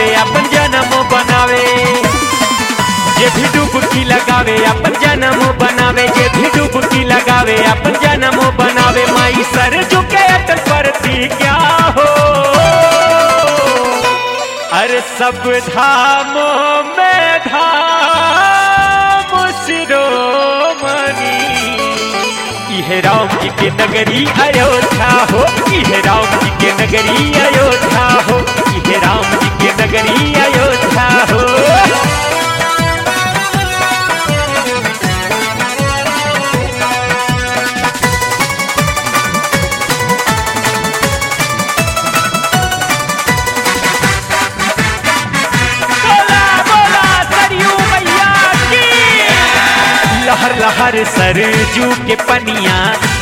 लगावे, अपन जन्म बनावे। जे भी डुबकी लगावे, अपन जन्म बनावे। जे भी डुबकी लगावे, अपन जन्म बनावे। माई सर झुके अटल पड़ती क्या हो? अरे सब धामों में धाम शिरोमणि। राम जी के नगरी अयोध्या हो यह राम जी के नगरी अयोध्या हो यह राम जी लहर सरजू के पनिया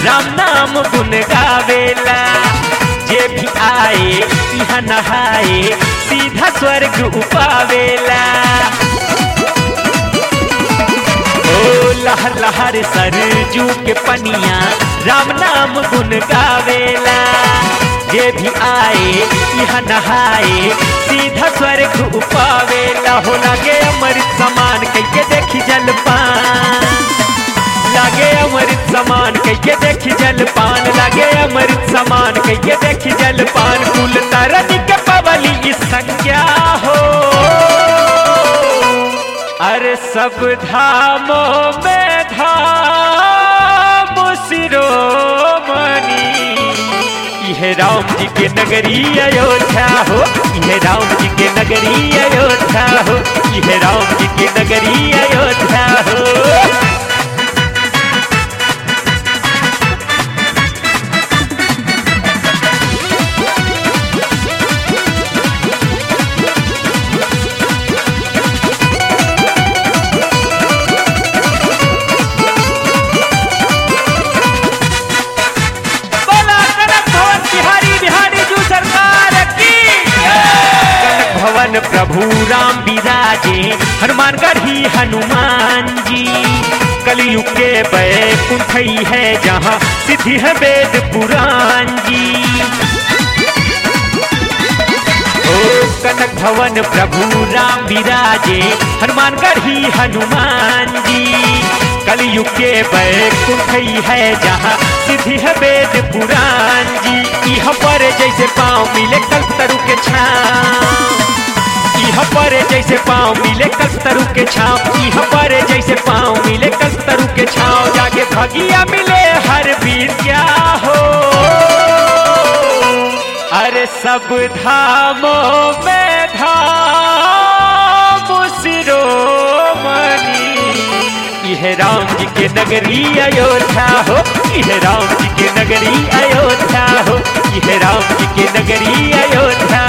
राम नाम गुन गावेला। जे भी आए यहाँ नहाए सीधा स्वर्ग उपावेला। ओ लहर लहर सरजू के पनिया राम नाम गुन गावेला। जे भी आए यहाँ नहाए सीधा स्वर्ग उपावेला। हो लगे अमृत समान कैके देखी जलपान। लागे अमृत समान कैके देखी जलपान। लागे अमृत समान कैके देखी जलपान। कुल तरन के पवली इस संज्ञा हो। अरे सब धामों में धाम शिरोमणि। यह राम जी के नगरी अयोध्या हो। यह राम जी के नगरी अयोध्या हो। यह राम जी के नगरी राम विराजे हनुमानगढ़ हनुमान जी। कलयुग के बैकुंठ ही है जहाँ सिद्धि है वेद पुराण जी। कनक भवन प्रभु राम विराजे हनुमानगढ़ ही हनुमान जी। कलयुग के बैकुंठ ही है जहाँ सिद्धि है वेद पुराण जी। यह पर जैसे पाँव मिले कल्प तरु के पर जैसे पाँव मिले कल्प तरु के छाँव यह पर जैसे पाँव मिले कल्प तरु के छाँव जाके भगिया मिले हर वीर क्या हो? अरे सब धामों में धाम शिरोमणि। यह राम जी के नगरी अयोध्या हो। यह राम जी के नगरी अयोध्या हो। यह राम जी के नगरी अयोध्या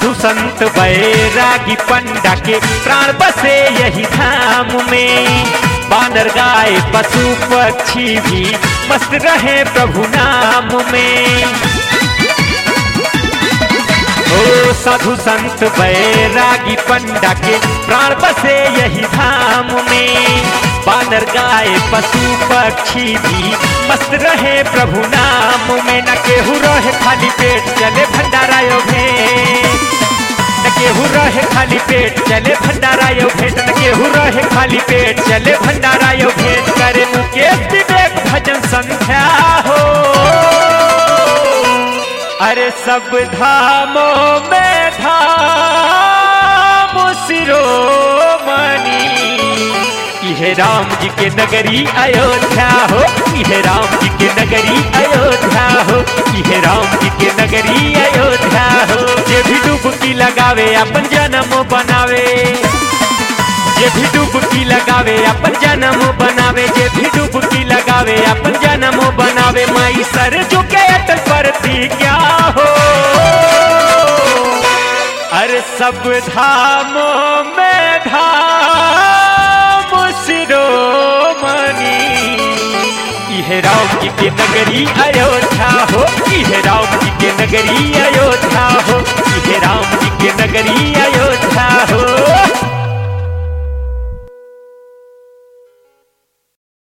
साधु संत बैरागी पंडा के प्राण बसे यही धाम में। बानर गाय, पशु पक्षी भी मस्त रहे प्रभु नाम में। ओ साधु संत बैरागी पंडा के प्राण बसे यही धाम में। बानर गाय, पशु पक्षी भी मस्त रहे प्रभु नाम में। न केहू रहे खाली पेट, चले भंडारा यो न केहू रहे खाली पेट, चले भंडारा यो भेंट। न केहू रहे खाली पेट, चले भंडारा यो भेंट। करे मुकेश विवेक भजन संध्या हो। अरे सब धामों में धाम शिरोमणि यह राम जी के नगरी अयोध्या हो यह राम जी के नगरी अयोध्या हो यह राम जी के नगरी अयोध्या हो। जे भी डुबकी लगावे, अपन जन्म बनावे। जे भी डुबकी लगावे, अपन जन्म बनावे। जे भी डुबकी लगावे, अपन जन्म बनावे। माई सर झुके अटल पर थी क्या हो? अरे सब धामों में धाम राम की नगरी अयोध्या हो की है